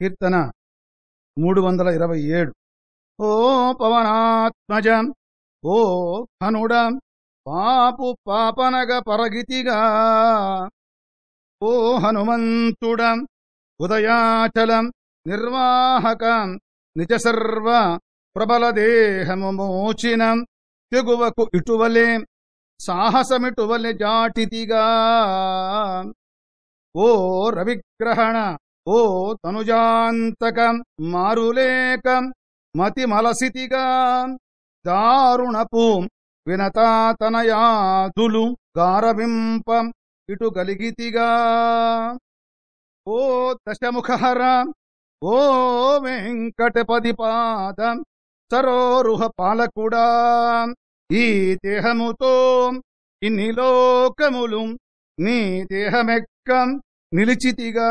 కీర్తన మూడు వందల ఇరవై ఏడు. ఓ పవనాత్మజం ఓ హనుడం పాపు పాపనగ పరగితిగా. ఓ హనుమంతుడం ఉదయాచలం నిర్వాహకం నిజ సర్వ ప్రబల దేహము మోచినం తెగువకు ఇటువలే సాహసమిటువలె జాటితిగా. ఓ రవిగ్రహణ ఓ తనుజాంతక మారులేక మతిమలసితిగా దారుణపు వినతాతనయాదులు గారవింపం ఇటు గలిగితిగా ఓ దశముఖహర ఓ వెంకటపది పాద సరోరుహ పాలకుడా ఈ దేహముతో ఇన్ని లోకములు నీ దేహమెక్కం నిలిచితిగా.